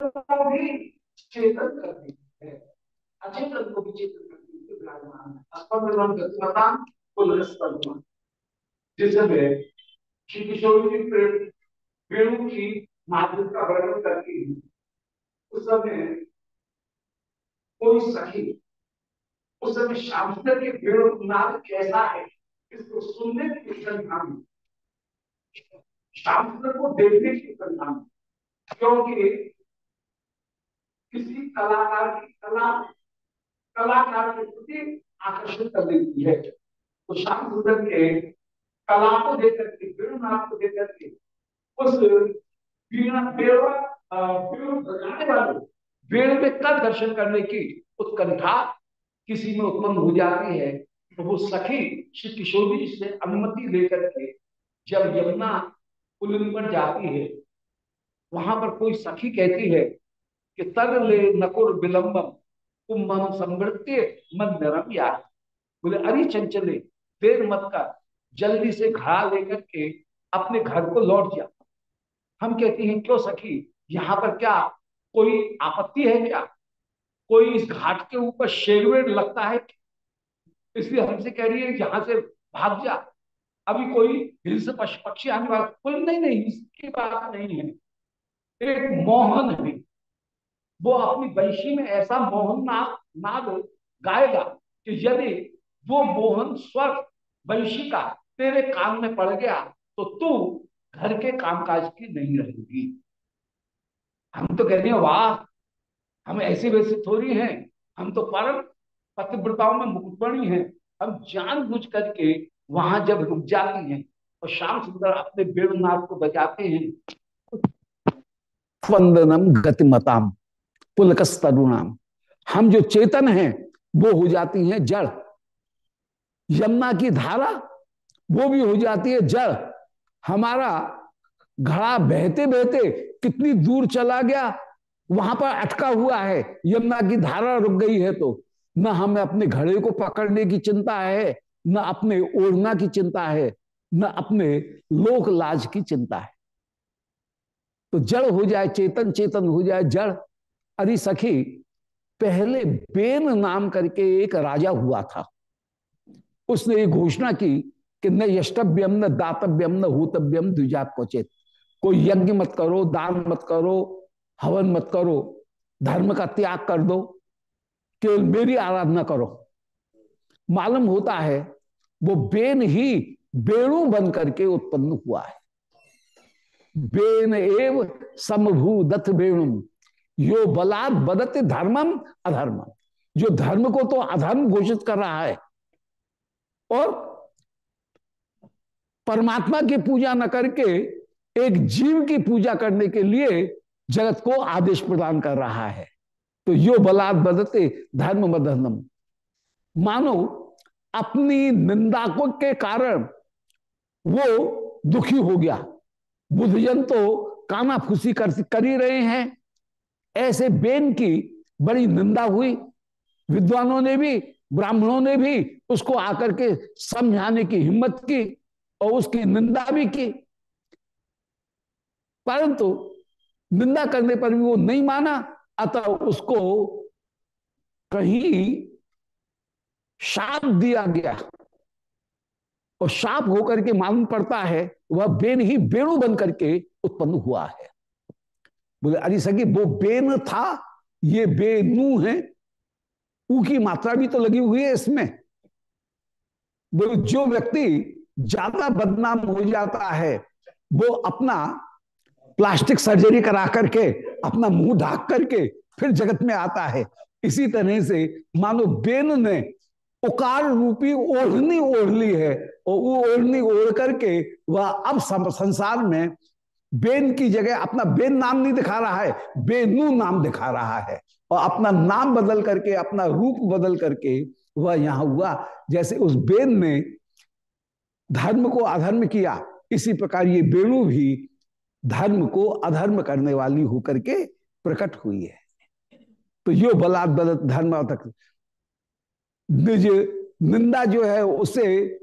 चेतन करती है। अचेतन को भी चेतन करती है विराजमान अस्पंदन गतिमताम पुनस्पंदन जिस समय श्री किशोर जी प्रेम, वेणु की माधुर का वर्णन करती है, उस समय कोई सखी, उस समय श्याम के वेणु नाद कैसा है, इसको सुनने की संख्या में श्याम को देखने की संख्या में क्योंकि किसी कलाकार की कला, कलाकार के प्रति आकर्षित कर देती है। तो श्याम सुंदर के कला को देख करके वेणुनाथ को देख करके उस वीणा का दर्शन करने की उत्कंठा किसी में उत्पन्न हो जाती है तो वो सखी श्री किशोर से अनुमति लेकर के जब यमुना पर जाती है, वहाँ पर कोई सखी कहती है कि तर ले नकुर विलंबम कुंभम समृत्य मन नरम या बोले, अरे चंचले, देर मत कर, जल्दी से घड़ा लेकर के अपने घर को लौट जा। हम कहते हैं, क्यों सखी, यहाँ पर क्या कोई आपत्ति है क्या? कोई इस घाट के ऊपर शेरवेड लगता है इसलिए हमसे कह रही है, यहाँ से भाग जा। अभी कोई हिल से पक्षी आने वाला कोई नहीं नहीं, इसकी बात नहीं है। एक मोहन है। वो अपनी वंशी में ऐसा मोहन नाग नाग गाएगा कि यदि वो मोहन स्वर वंशी का तेरे कान में पड़ गया तो तू घर के कामकाज की नहीं रहेगी। हम तो कहते हैं, वाह, हम ऐसी वैसे थोड़ी हैं। हम तो परम पतिव्रताओं में मुकुटमणि हैं। हम जान बुझ करके वहाँ जब रुक जाती हैं और श्याम सुंदर अपने वेणुनाथ को बजाते हैं वंदनम गतिमताम। पुलकस हम जो चेतन हैं, वो हो जाती हैं जड़। यमुना की धारा, वो भी हो जाती है जड़। हमारा घड़ा बहते बहते कितनी दूर चला गया, वहाँ पर अटका हुआ है। यमुना की धारा रुक गई है तो न हमें अपने घड़े को पकड़ने की चिंता है, न अपने ओढ़ना की चिंता है, न अपने लोक लाज की चिंता है। तो जड़ हो जाए चेतन चेतन हो जाए जड़ अरे सखी, पहले बेन नाम करके एक राजा हुआ था। उसने ये घोषणा की कि न यष्टव्यम, न दातव्यम, न होतव्यम द्विजात क्वचित। कोई यज्ञ मत करो, दान मत करो, हवन मत करो, धर्म का त्याग कर दो, केवल मेरी आराधना करो। मालूम होता है, वो बेन ही बेणु बन करके उत्पन्न हुआ है। बेन एव समभू दत्त बेणु यो बलात् बदत धर्मम अधर्मम। जो धर्म को तो अधर्म घोषित कर रहा है और परमात्मा की पूजा न करके एक जीव की पूजा करने के लिए जगत को आदेश प्रदान कर रहा है। तो यो बलात् बदते धर्म मधर्मम मानो अपनी निंदा को के कारण वो दुखी हो गया। बुद्धजन तो काना फूसी कर, कर ही रहे हैं। ऐसे बेन की बड़ी निंदा हुई। विद्वानों ने भी, ब्राह्मणों ने भी उसको आकर के समझाने की हिम्मत की और उसकी निंदा भी की। परंतु निंदा करने पर भी वो नहीं माना, अतः उसको कहीं शाप दिया गया। और शाप होकर के मालूम पड़ता है, वह बेन ही बेणु बन करके उत्पन्न हुआ है। बोले, अरे सगी, वो बेन था, ये बेनू है, ऊ की मात्रा भी तो लगी हुई है इसमें। बोले, जो व्यक्ति ज़्यादा बदनाम हो जाता है, वो अपना प्लास्टिक सर्जरी करा करके, अपना मुँह ढाक करके फिर जगत में आता है। इसी तरह से मानो बेन ने उकार रूपी ओढ़नी ओढ़ ली है, और वो ओढ़नी ओढ़ करके वह अब संसार में बेन की जगह अपना बेन नाम नहीं दिखा रहा है, बेनू नाम दिखा रहा है। और अपना नाम बदल करके, अपना रूप बदल करके वह यहाँ हुआ। जैसे उस बेन ने धर्म को अधर्म किया, इसी प्रकार ये बेणु भी धर्म को अधर्म करने वाली होकर के प्रकट हुई है। तो यो बलात् बलत धर्म तक। निज निंदा जो है, उसे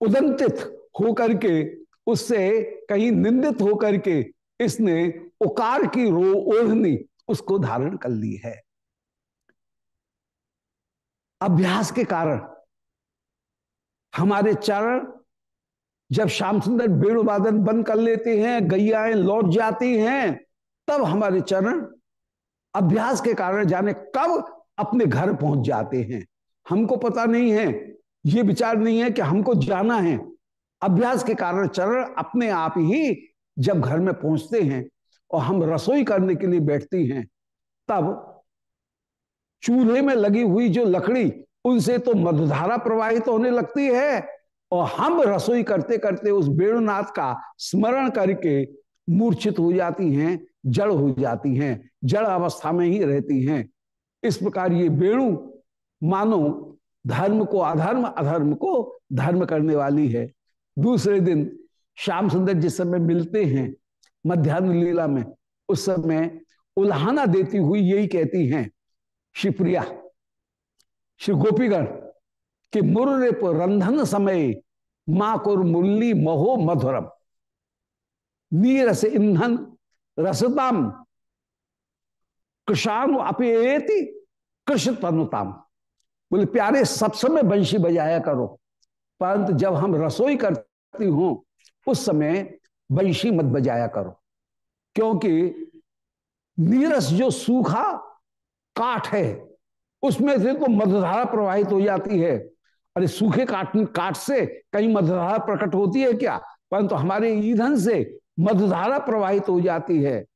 उदंतित होकर के उससे कहीं निंदित होकर के इसने उकार की रो ओढ़नी उसको धारण कर ली है। अभ्यास के कारण हमारे चरण जब श्याम सुंदर वेणुवादन बंद कर लेते हैं, गैयाएँ लौट जाती हैं, तब हमारे चरण अभ्यास के कारण जाने कब अपने घर पहुँच जाते हैं। हमको पता नहीं है, ये विचार नहीं है कि हमको जाना है। अभ्यास के कारण चरण अपने आप ही जब घर में पहुँचते हैं और हम रसोई करने के लिए बैठती हैं, तब चूल्हे में लगी हुई जो लकड़ी, उनसे तो मधुधारा प्रवाहित होने लगती है और हम रसोई करते करते उस वेणुनाथ का स्मरण करके मूर्छित हो जाती हैं, जड़ हो जाती हैं, जड़ अवस्था में ही रहती हैं। इस प्रकार ये वेणु, मानो धर्म को अधर्म अधर्म को धर्म करने वाली है। दूसरे दिन श्याम सुंदर जिस समय मिलते हैं मध्यान्ह लीला में, उस समय उल्हाना देती हुई यही कहती हैं, शिवप्रिया, श्री गोपीगढ़ कि मुर्रे पर रंधन समय माँ को मुरली महो मधुरम। नीरस ईंधन रसताम कृषाणु अपेति कृष्ण तनुताम बोले, प्यारे, सब समय बंशी बजाया करो। परंतु जब हम रसोई करती हूँ, उस समय बंशी मत बजाया करो। क्योंकि नीरस जो सूखा काठ है, उसमें से तो मधुधारा प्रवाहित हो जाती है। अरे, सूखे काट काट से कहीं मधुधारा प्रकट होती है क्या? परंतु तो हमारे ईंधन से मधुधारा प्रवाहित हो जाती है।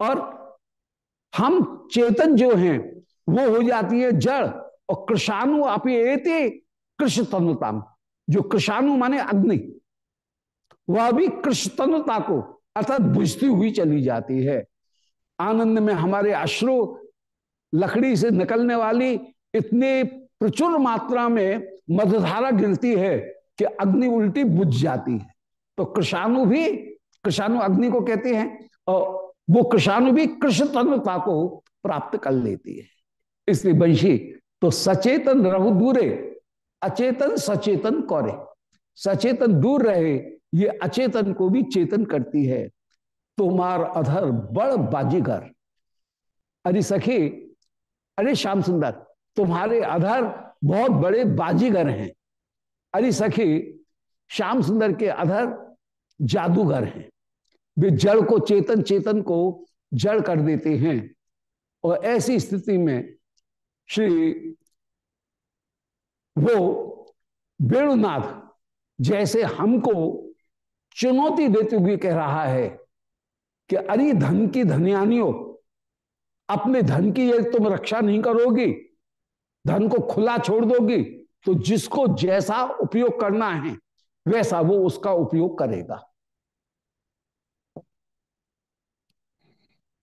और हम चेतन जो हैं, वो हो जाती है जड़, और कृषाणु आप कृष्ण तनुताम जो कृषाणु माने अग्नि, वह भी कृष्ण तनुता को अर्थात बुझती हुई चली जाती है। आनंद में हमारे अश्रु लकड़ी से निकलने वाली इतने प्रचुर मात्रा में मधुधारा गिरती है कि अग्नि उल्टी बुझ जाती है। तो कृषाणु भी, कृषाणु अग्नि को कहते हैं और वो कृषाणु भी कृष्ण को प्राप्त कर लेती है। इसलिए वंशी तो सचेतन रहु दूरे। अचेतन सचेतन कौरे। सचेतन दूर रहे, ये अचेतन को भी चेतन करती है। तुम्हार अधर बड़ बाजीगर। अरे सखी, अरे श्याम सुंदर, तुम्हारे अधर बहुत बड़े बाजीगर हैं। अरे सखी, श्याम सुंदर के अधर जादूगर हैं। वे जड़ को चेतन चेतन को जड़ कर देते हैं। और ऐसी स्थिति में श्री वो वेणुनाथ जैसे हमको चुनौती देते हुए कह रहा है कि अरे धन की धनियानियों, अपने धन की यदि तुम रक्षा नहीं करोगी, धन को खुला छोड़ दोगी तो जिसको जैसा उपयोग करना है, वैसा वो उसका उपयोग करेगा।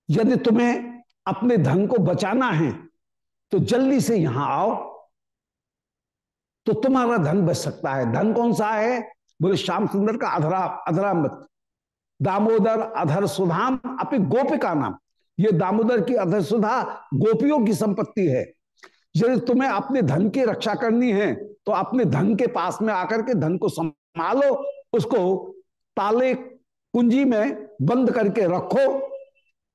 यदि तुम्हें अपने धन को बचाना है तो जल्दी से यहाँ आओ। तो तुम्हारा धन बच सकता है। धन कौन सा है? बोले, श्याम सुंदर का अधरा, अधरामृत। दामोदर अधर सुधाम अपनी गोपिका नाम। ये दामोदर की अधर सुधा गोपियों की संपत्ति है। यदि तुम्हें अपने धन की रक्षा करनी है तो अपने धन के पास में आकर के धन को संभालो, उसको ताले कुंजी में बंद करके रखो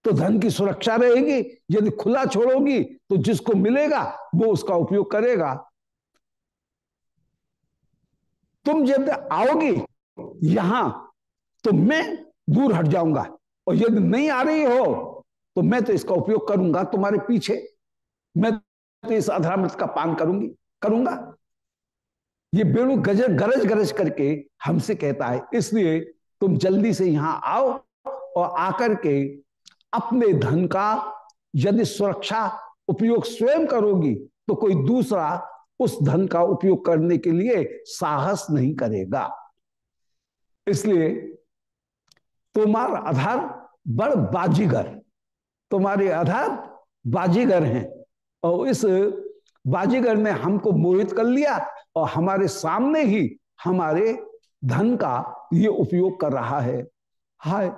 तो धन की सुरक्षा रहेगी। यदि खुला छोड़ोगी तो जिसको मिलेगा, वो उसका उपयोग करेगा। तुम जब आओगी यहाँ तो मैं दूर हट जाऊँगा। और यदि नहीं आ रही हो तो मैं तो इसका उपयोग करूँगा तुम्हारे पीछे। मैं तो इस अधरामृत का पान करूँगी, करूँगा। ये बेणु गजर गरज गरज करके हमसे कहता है, इसलिए तुम जल्दी से यहाँ आओ और आकर के अपने धन का यदि सुरक्षा उपयोग स्वयं करोगी तो कोई दूसरा उस धन का उपयोग करने के लिए साहस नहीं करेगा। इसलिए तुम्हारा आधार बड़ बाजीगर, तुम्हारे आधार बाजीगर हैं। और इस बाजीगर ने हमको मोहित कर लिया और हमारे सामने ही हमारे धन का ये उपयोग कर रहा है। हाय,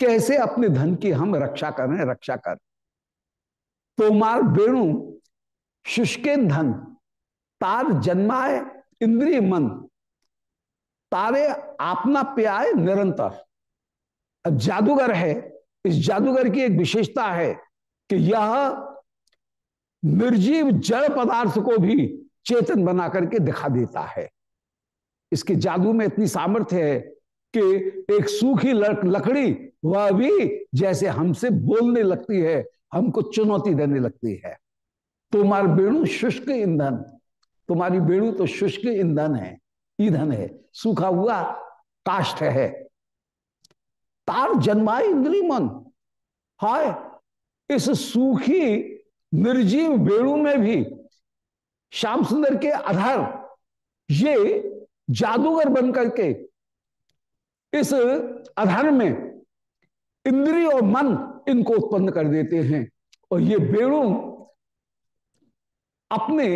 कैसे अपने धन की हम रक्षा करें रक्षा कर। तोमार बेणु शुष्के धन तार जन्माए, इंद्रिय मन। तारे आपना प्याय निरंतर। जादूगर है। इस जादूगर की एक विशेषता है कि यह निर्जीव जड़ पदार्थ को भी चेतन बना करके दिखा देता है। इसके जादू में इतनी सामर्थ्य है कि एक सूखी लकड़ी वह भी जैसे हमसे बोलने लगती है, हमको चुनौती देने लगती है। तुम्हारा बेणु शुष्क ईंधन। तुम्हारी बेणु तो शुष्क ईंधन है ईंधन है, सूखा हुआ काष्ठ है। तार जन्मा इंद्री मन। हाय, इस सूखी निर्जीव बेणु में भी श्याम सुंदर के आधार, ये जादूगर बन करके इस आधार में इंद्री और मन इनको उत्पन्न कर देते हैं। और ये बेणु अपने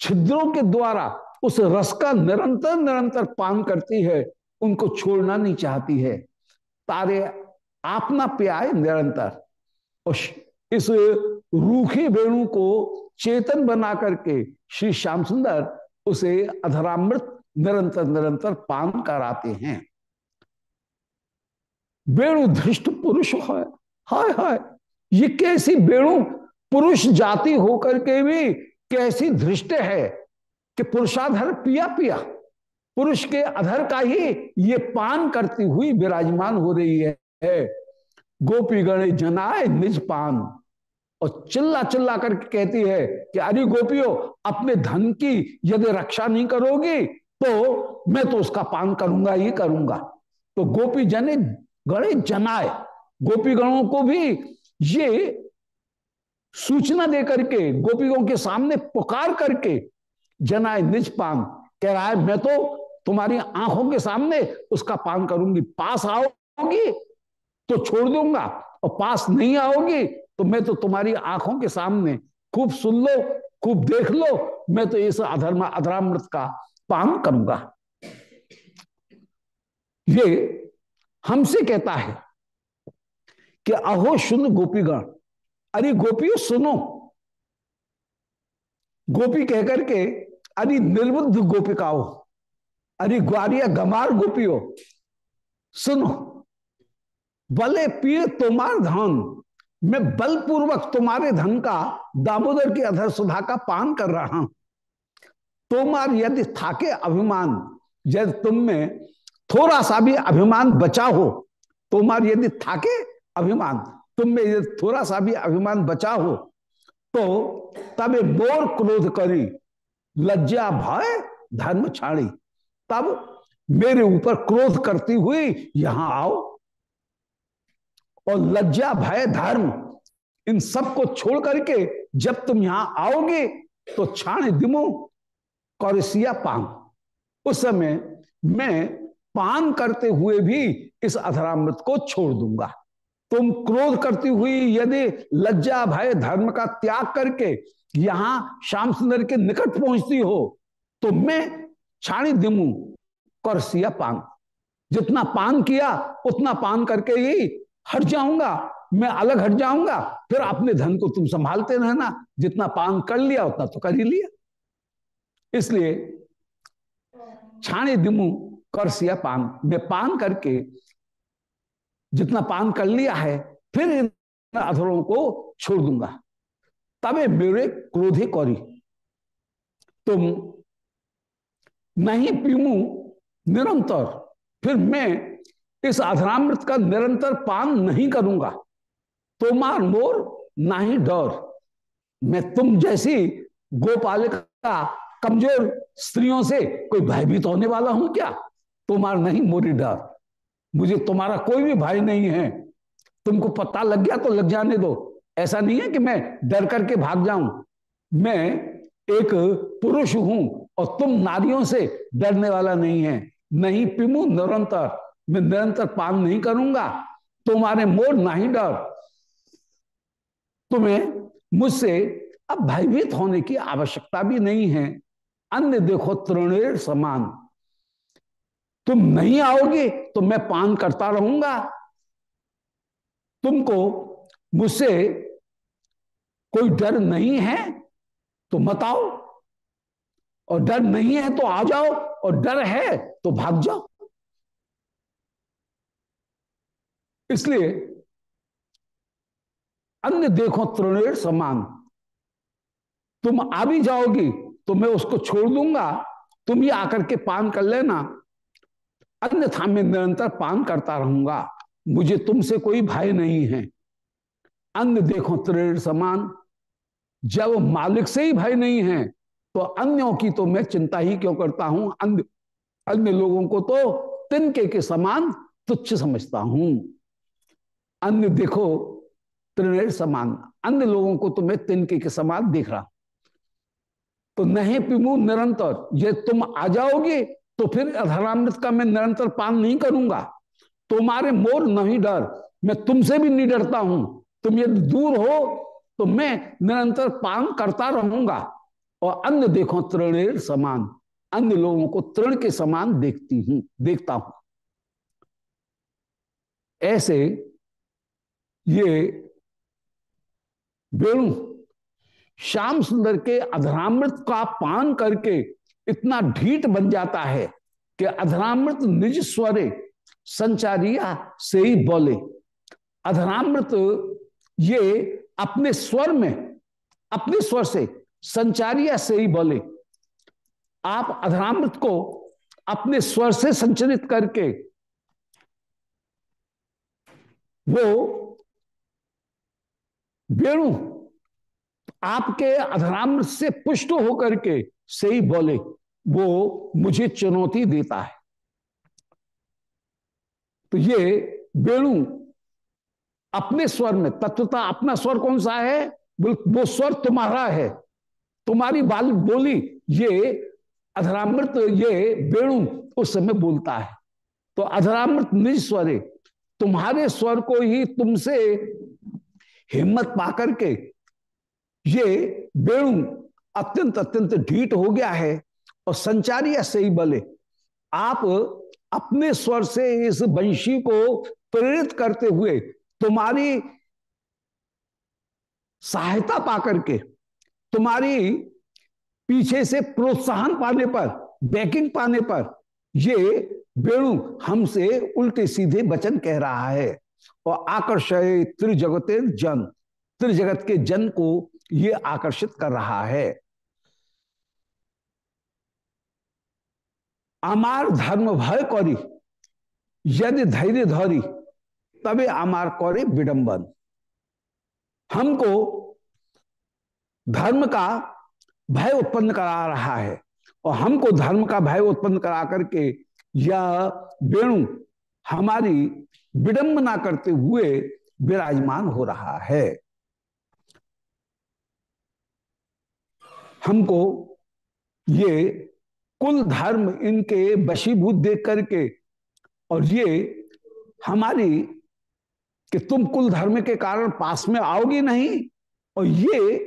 छिद्रों के द्वारा उस रस का निरंतर निरंतर पान करती है, उनको छोड़ना नहीं चाहती है। तारे आपना प्याय निरंतर। और इस रूखे वेणु को चेतन बना करके श्री श्याम सुंदर उसे अधरामृत निरंतर निरंतर पान कराते हैं। वेणु धृष्ट पुरुष है, हाय हाय, ये कैसी वेणु पुरुष जाति होकर के भी कैसी धृष्ट है कि पुरुषाधर पिया पिया, पुरुष के अधर का ही ये पान करती हुई विराजमान हो रही है। गोपी गण जनाए निज पान और चिल्ला चिल्ला करके कहती है कि अरे गोपियों, अपने धन की यदि रक्षा नहीं करोगी तो मैं तो उसका पान करूँगा ही करूँगा तो गोपी जने गणे जनाए गोपी गणों को भी ये सूचना दे करके गोपियों के सामने पुकार करके, जनाए निज पान कह रहा है, मैं तो तुम्हारी आँखों के सामने उसका पान करूँगी। पास आओगी तो छोड़ दूँगा और पास नहीं आओगी तो मैं तो तुम्हारी आँखों के सामने खूब सुन लो, खूब देख लो, मैं तो इस अधर्म, अधरामृत का पान करूँगा। ये हमसे कहता है कि, अहो, सुन गोपीगण अरे गोपियों, सुनो। गोपी कहकर के अरे निर्बुद्ध गोपिकाओ, अरे ग्वारिया गमार गोपियों, सुनो। बले पिए तुम्हार धन, मैं बलपूर्वक तुम्हारे धन का दामोदर की अधर सुधा का पान कर रहा हूँ। तुम्हार यदि थाके अभिमान यदि तुम में थोड़ा सा भी अभिमान बचा हो तुम्हार यदि थाके अभिमान तुम में यदि थोड़ा सा भी अभिमान बचा हो तो तब मोर क्रोध करी, लज्जा भय धर्म छाड़ी। तब मेरे ऊपर क्रोध करती हुई यहाँ आओ। और लज्जा भय धर्म, इन सबको छोड़ करके जब तुम यहाँ आओगे तो छाण दिमो, कौरसिया पान। उस समय मैं पान करते हुए भी इस अधरामृत को छोड़ दूँगा। तुम क्रोध करती हुई यदि लज्जा, भय, धर्म का त्याग करके यहाँ श्याम सुंदर के निकट पहुँचती हो तो मैं छाणी दिमू करसिया पान। जितना पान किया, उतना पान करके ही हट जाऊँगा। मैं अलग हट जाऊँगा। फिर अपने धन को तुम संभालते रहना। जितना पान कर लिया, उतना तो कर ही लिया। इसलिए छाने दिमू कर सिया पान। मैं पान करके जितना पान कर लिया है, फिर इन अधरों को छोड़ दूँगा। तबे मेरे क्रोधे कौरी। तुम नहीं पीमू निरंतर, फिर मैं इस अधरामृत का निरंतर पान नहीं करूँगा। तो मार ना ही डर। मैं तुम जैसी गोपालिका कमज़ोर स्त्रियों से कोई भयभीत होने वाला हूँ क्या? तुम्हार नहीं मोरी डर। मुझे तुम्हारा कोई भी भाई नहीं है। तुमको पता लग गया तो लग जाने दो। ऐसा नहीं है कि मैं डर करके भाग जाऊँ। मैं एक पुरुष हूँ और तुम नारियों से डरने वाला नहीं है। नहीं पिमू, निरंतर। मैं निरंतर पान नहीं करूँगा। तुम्हारे मोर ना ही डर। तुम्हें मुझसे अब भयभीत होने की आवश्यकता भी नहीं है। अन्य देखो तृणेर समान। तुम नहीं आओगे तो मैं पान करता रहूँगा। तुमको मुझसे कोई डर नहीं है तो मत आओ। और डर नहीं है तो आ जाओ, और डर है तो भाग जाओ। इसलिए अन्य देखो तृणेर समान। तुम आ भी जाओगी तो मैं उसको छोड़ दूँगा। तुम ही आकर के पान कर लेना। अन्यथा मैं निरंतर पान करता रहूँगा। मुझे तुमसे कोई भय नहीं है। अन्य देखो त्रेण समान। जब मालिक से ही भय नहीं है तो अन्यों की तो मैं चिंता ही क्यों करता हूँ? अन्य अन्य लोगों को तो तिनके के समान तुच्छ समझता हूँ। अन्य देखो त्रिनेर समान। अन्य लोगों को तो मैं तिनके के समान देख रहा तो नहीं पिमू निरंतर, ये तुम आ जाओगे? तो फिर अधरामृत का मैं निरंतर पान नहीं करूँगा। तुम्हारे मोर नहीं डर, मैं तुमसे भी नहीं डरता हूँ। तुम यदि दूर हो तो मैं निरंतर पान करता रहूँगा। और अन्य देखो, तृणेर समान, अन्य लोगों को तृण के समान देखती हूँ, देखता हूँ। ऐसे ये वेणु, श्याम सुंदर के अधरामृत का पान करके इतना ढीठ बन जाता है कि अधरामृत निज स्वरे संचारिया से ही बोले। अधरामृत ये अपने स्वर में, अपने स्वर से संचारिया से ही बोले। आप अधरामृत को अपने स्वर से संचरित करके वो वेणु आपके अधरामृत से पुष्ट होकर के सही बोले, वो मुझे चुनौती देता है। तो ये वेणु अपने स्वर में, तत्वता अपना स्वर कौन सा है? वो स्वर तुम्हारा है। तुम्हारी बाल बोली, ये अधरामृत, ये वेणु उस समय बोलता है। तो अधरामृत निज स्वरे, तुम्हारे स्वर को ही तुमसे हिम्मत पाकर के ये वेणु अत्यंत अत्यंत ढीठ हो गया है और संचारी ऐसे ही बले। आप अपने स्वर से इस वंशी को प्रेरित करते हुए तुम्हारी सहायता पाकर के, तुम्हारी पीछे से प्रोत्साहन पाने पर बैकिंग पाने पर, ये वेणु हमसे उल्टे सीधे वचन कह रहा है। और आकर्षय त्रिजगते जन, त्रिजगत के जन को ये आकर्षित कर रहा है আমার धर्म भय करी यदि धैर्य धरी तबे अमार करे विडंबन हमको धर्म का भय उत्पन्न करा रहा है और हमको धर्म का भय उत्पन्न करा करके यह वेणु हमारी विडंबना करते हुए विराजमान हो रहा है हमको ये कुल धर्म इनके वशीभूत देख करके और ये हमारी कि तुम कुल धर्म के कारण पास में आओगी नहीं और ये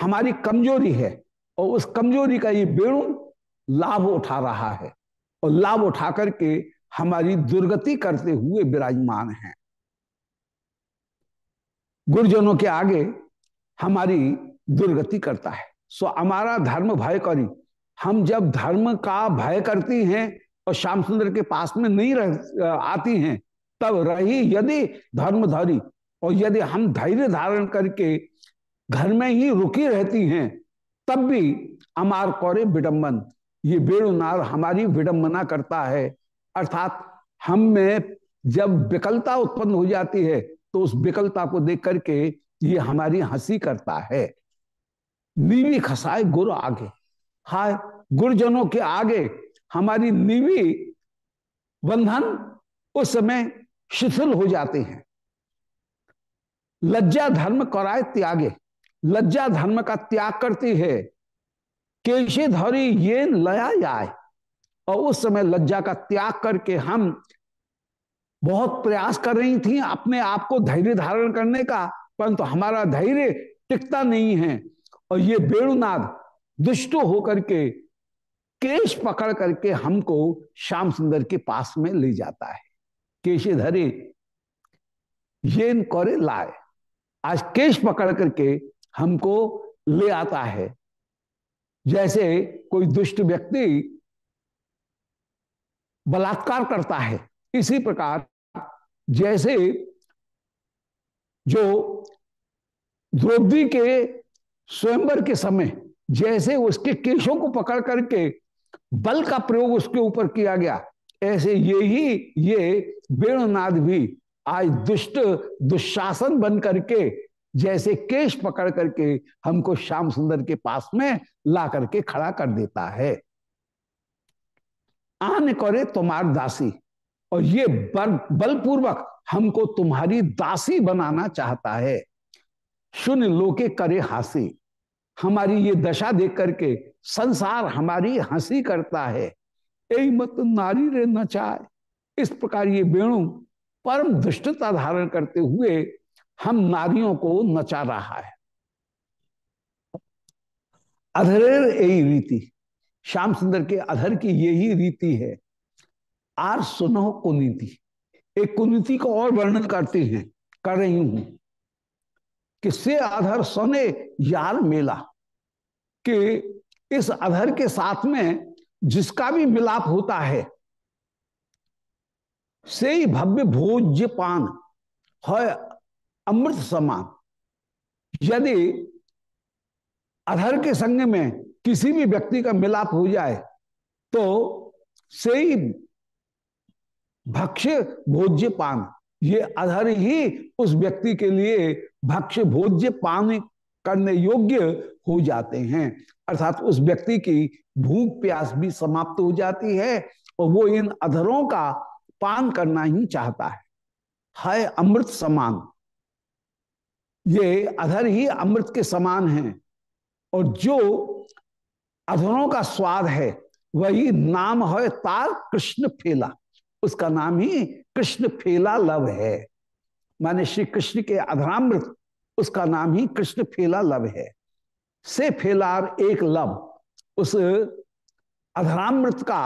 हमारी कमज़ोरी है और उस कमज़ोरी का ये बेणु लाभ उठा रहा है और लाभ उठा करके हमारी दुर्गति करते हुए विराजमान है। गुरुजनों के आगे हमारी दुर्गति करता है। सो हमारा धर्म भय करी। हम जब धर्म का भय करती हैं और श्याम सुंदर के पास में नहीं रह आती हैं, तब रही यदि धर्म धरी और यदि हम धैर्य धारण करके घर में ही रुकी रहती हैं, तब भी अमार कौरे विडम्बन ये बेणुनार हमारी विडंबना करता है। अर्थात हम में जब विकलता उत्पन्न हो जाती है तो उस विकलता को देख करके ये हमारी हँसी करता है। नीवी खसाए गुरु आगे। हाय, गुरुजनों के आगे हमारी निवी बंधन उस समय शिथिल हो जाते हैं। लज्जा धर्म कराए त्यागे, लज्जा धर्म का त्याग करती है। केशे धरी ये लया जाए। और उस समय लज्जा का त्याग करके हम बहुत प्रयास कर रही थी अपने आप को धैर्य धारण करने का, परंतु तो हमारा धैर्य टिकता नहीं है। और ये बेणुनाद दुष्ट होकर के केश पकड़ करके हमको श्याम सुंदर के पास में ले जाता है। केशे धरे ये करे लाए आज केश पकड़ करके हमको ले आता है। जैसे कोई दुष्ट व्यक्ति बलात्कार करता है, इसी प्रकार जैसे जो द्रौपदी के स्वयंवर के समय, जैसे उसके केशों को पकड़ करके बल का प्रयोग उसके ऊपर किया गया, ऐसे ये ही ये वेणुनाद भी आज दुष्ट, दुशासन बन करके, जैसे केश पकड़ करके हमको श्याम सुंदर के पास में ला करके खड़ा कर देता है। आन करे तुम्हार दासी, और ये बल, बलपूर्वक हमको तुम्हारी दासी बनाना चाहता है। शून्य लोके करे हासी। हमारी ये दशा देख करके संसार हमारी हँसी करता है। यही मत नारी रे नचाए इस प्रकार ये वेणु परम दुष्टता धारण करते हुए हम नारियों को नचा रहा है। अधरेर यही रीति। श्याम सुंदर के अधर की यही रीति है। आर सुनो कुनीति। एक कुनीति को और वर्णन करती हैं, कर रही हूँ। कि से अधर सोने यार मेला? कि इस अधर के साथ में जिसका भी मिलाप होता है, से ही भव्य भोज्य पान है अमृत समान। यदि अधर के संग में किसी भी व्यक्ति का मिलाप हो जाए तो से ही भक्ष्य भोज्य पान। ये अधर ही उस व्यक्ति के लिए भक्ष्य भोज्य पान करने योग्य हो जाते हैं। अर्थात उस व्यक्ति की भूख प्यास भी समाप्त हो जाती है और वो इन अधरों का पान करना ही चाहता है। है अमृत समान। ये अधर ही अमृत के समान है और जो अधरों का स्वाद है, वही नाम है तार कृष्ण फेला। उसका नाम ही कृष्ण फेला लव है। माने श्री कृष्ण के अधरामृत उसका नाम ही कृष्ण फेला लव है। से फेलार एक लव। उस अधरामृत का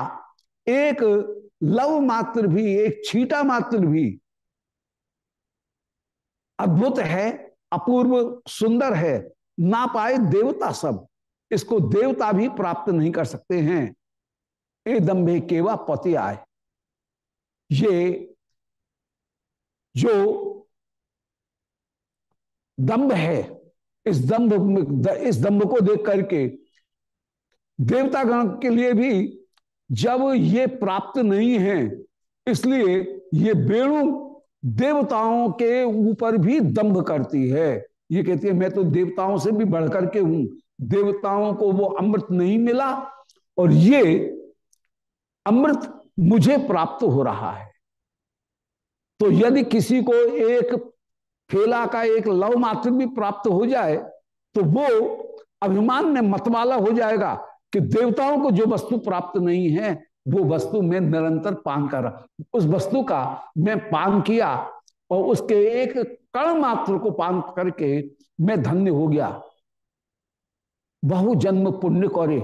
एक लव मात्र भी, एक छीटा मात्र भी अद्भुत है, अपूर्व सुंदर है। ना पाए देवता सब, इसको देवता भी प्राप्त नहीं कर सकते हैं। ए दम्भे केवा पति आए। ये जो दम्भ है। इस दम्भ इस दम्भ को देख करके देवता गण के लिए भी जब ये प्राप्त नहीं है, इसलिए ये वेणु देवताओं के ऊपर भी दम्भ करती है। ये कहती है, मैं तो देवताओं से भी बढ़कर के हूँ। देवताओं को वो अमृत नहीं मिला और ये अमृत मुझे प्राप्त हो रहा है। तो यदि किसी को एक फेला का एक लव मात्र भी प्राप्त हो जाए तो वो अभिमान में मतवाला हो जाएगा कि देवताओं को जो वस्तु प्राप्त नहीं है, वो वस्तु में निरंतर पान कर रहा उस वस्तु का मैं पान किया और उसके एक कण मात्र को पान करके मैं धन्य हो गया। बहु जन्म पुण्य करे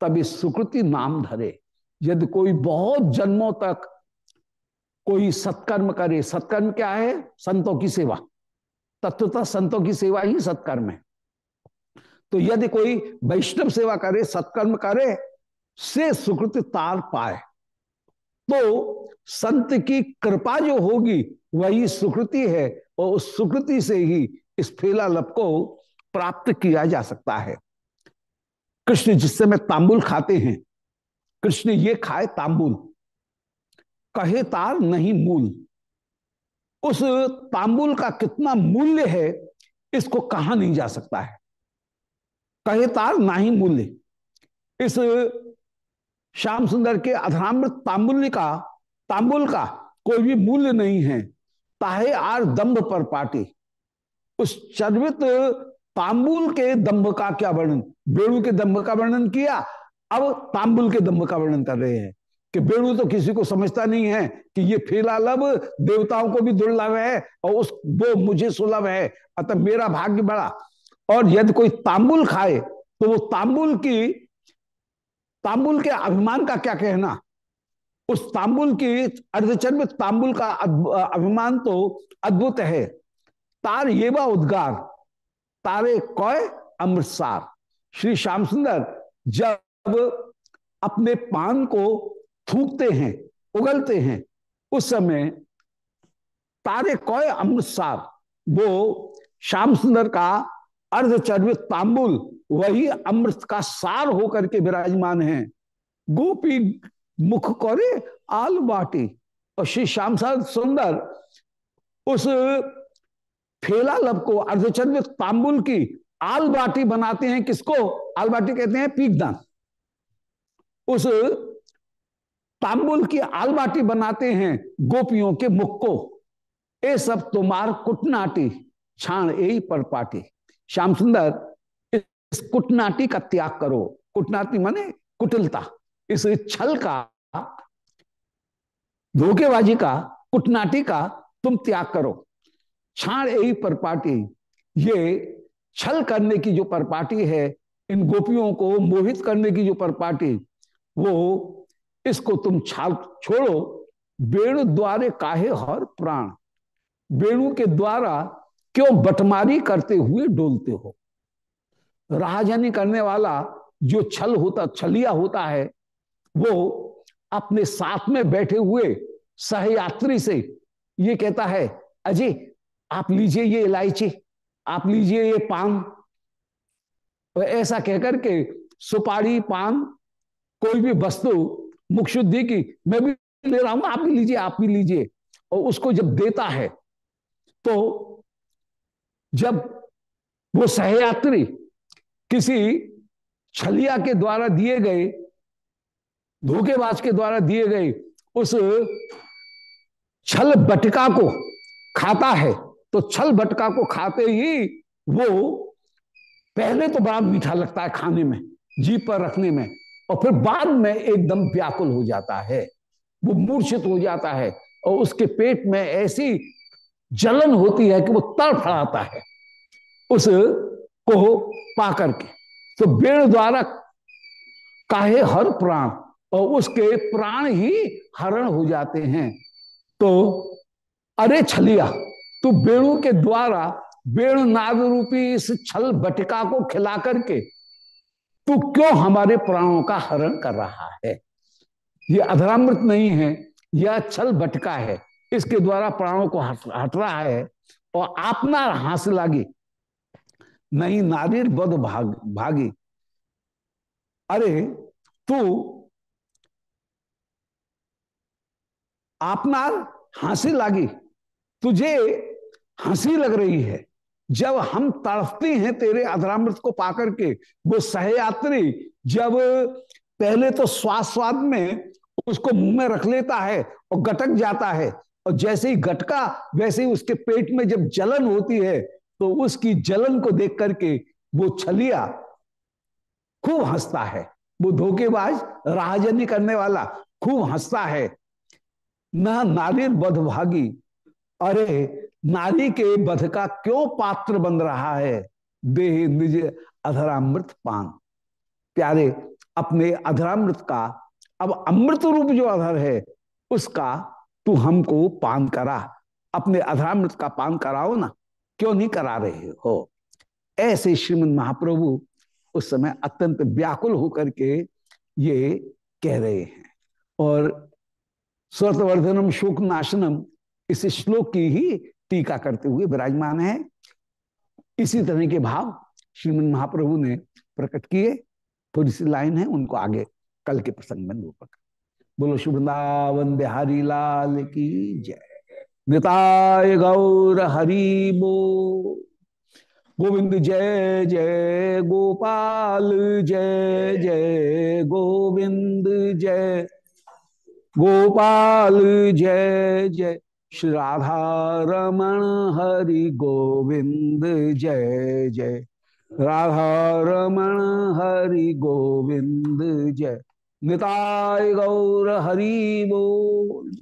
तभी सुकृति नाम धरे। यदि कोई बहुत जन्मों तक कोई सत्कर्म करे, सत्कर्म क्या है? संतों की सेवा। तत्वतः संतों की सेवा ही सत्कर्म है। तो यदि कोई वैष्णव सेवा करे, सत्कर्म करे, से सुकृत तार पाए तो संत की कृपा जो होगी, वही सुकृति है और उस सुकृति से ही इस फेला लप को प्राप्त किया जा सकता है। कृष्ण जिस समय तांबुल खाते हैं, कृष्ण ये खाए तांबुल, कहे तार नहीं मूल। उस तांबुल का कितना मूल्य है, इसको कहा नहीं जा सकता है। कहे तार ना ही मूल्य। इस श्याम सुंदर के अधरामृत तांबुल्य का, तांबुल का कोई भी मूल्य नहीं है। ताहे आर दम्भ पर पाटी। उस चर्वित तांबुल के दम्भ का क्या वर्णन? बेड़ू के दम्भ का वर्णन किया? अब तांबुल के दम्भ का वर्णन कर रहे हैं। कि बेड़ू तो किसी को समझता नहीं है कि ये फेला लब देवताओं को भी दुर्लभ है और उस वो मुझे सुलभ है। अतः मेरा भाग्य बड़ा। और यदि कोई तांबुल खाए तो वो तांबुल की, तांबुल के अभिमान का क्या कहना? उस तांबुल की अर्धचर्म तांबुल का अभिमान तो अद्भुत है। तार ये उद्गार, तारे कौय अमृतसार। श्री श्याम सुंदर, जब अपने पान को थूकते हैं, उगलते हैं। उस समय तारे कौय अमृतसार, वो श्याम सुंदर का अर्धचर्वित तांबुल, वही अमृत का सार होकर के विराजमान है। गोपी मुख करे आल बाटी, और श्री श्याम सुंदर उस फेला लब को अर्धचर्वित तांबुल की आल बाटी बनाते हैं। किसको? आल बाटी कहते हैं पीकदान उस तांबुल की आल बाटी बनाते हैं गोपियों के मुख को। ए सब तुम्हार कुटनाटी, छाण ए पर पाटी। श्याम सुंदर, इस कुटनाटी का त्याग करो। कुटनाटी माने कुटिलता। इस छल का, धोखेबाजी का, कुटनाटी का तुम त्याग करो। छाण यही परपाटी ये छल करने की जो परपाटी है, इन गोपियों को मोहित करने की जो परपाटी वो इसको तुम छाल छोड़ो। वेणु द्वारे काहे हर प्राण? वेणु के द्वारा क्यों बटमारी करते हुए डोलते हो? राहजनी करने वाला जो छल होता, छलिया होता है, वो अपने साथ में बैठे हुए सहयात्री से ये कहता है, अजय, आप लीजिए ये इलायची, आप लीजिए ये पान। ऐसा कहकर के सुपारी पान, कोई भी वस्तु मुख शुद्धि की मैं भी ले रहा हूँ, आप भी लीजिए, आप भी लीजिए। और उसको जब देता है तो जब वो सहयात्री किसी छलिया के द्वारा दिए गए, धोखेबाज के द्वारा दिए गए उस छल बटका को खाता है तो छल बटका को खाते ही वो, पहले तो बड़ा मीठा लगता है खाने में जीप पर रखने में। और फिर बाद में एकदम व्याकुल हो जाता है। वो मूर्छित हो जाता है और उसके पेट में ऐसी जलन होती है कि वो तड़फड़ाता है उस को पा करके तो बेड़ द्वारा काहे हर प्राण और उसके प्राण ही हरण हो जाते हैं। तो अरे छलिया, तू वेणु के द्वारा वेणु नाग रूपी इस छल बटिका को खिला करके तू क्यों हमारे प्राणों का हरण कर रहा है? ये अधरामृत नहीं है, यह छल बटका है। इसके द्वारा प्राणों को हट रहा है और आपना हासिल लागी। नहीं नारीर बद भाग, भागी। अरे, तू आपनार हँसी लागी। तुझे हँसी लग रही है। जब हम तड़फते हैं तेरे अधरामृत को पाकर के, वो सहयात्री जब पहले तो स्वाद स्वाद में उसको मुँह में रख लेता है और गटक जाता है, और जैसे ही गटका, वैसे ही उसके पेट में जब जलन होती है तो उसकी जलन को देख करके वो छलिया खूब हंसता है। वो धोखेबाज, राहजनी करने वाला खूब हंसता है। न नारी बध भागी अरे नारी के बध का क्यों पात्र बन रहा है? देह निज अधरामृत पान। प्यारे, अपने अधरामृत का, अब अमृत रूप जो अधर है, उसका तू हमको पान करा। अपने अधरामृत का पान कराओ ना, क्यों नहीं करा रहे हो? ऐसे श्रीमद महाप्रभु उस समय अत्यंत व्याकुल होकर के ये कह रहे हैं। और स्वतवर्धनम शोक नाशनम इस श्लोक की ही टीका करते हुए विराजमान है। इसी तरह के भाव श्रीमद महाप्रभु ने प्रकट किए। थोड़ी सी लाइन है, उनको आगे कल के प्रसंग में रूपक बोलो शुभृंदावन बिहारी लाल की जय। निताय गौर हरि बो गोविंद जय जय गोपाल, जय जय गोविंद, जय गोपाल, जय जय श्री राधा रमण हरि गोविंद, जय जय। राधा रमण हरि गोविंद, जय। निताय गौर हरि बोल।